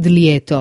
Dlieto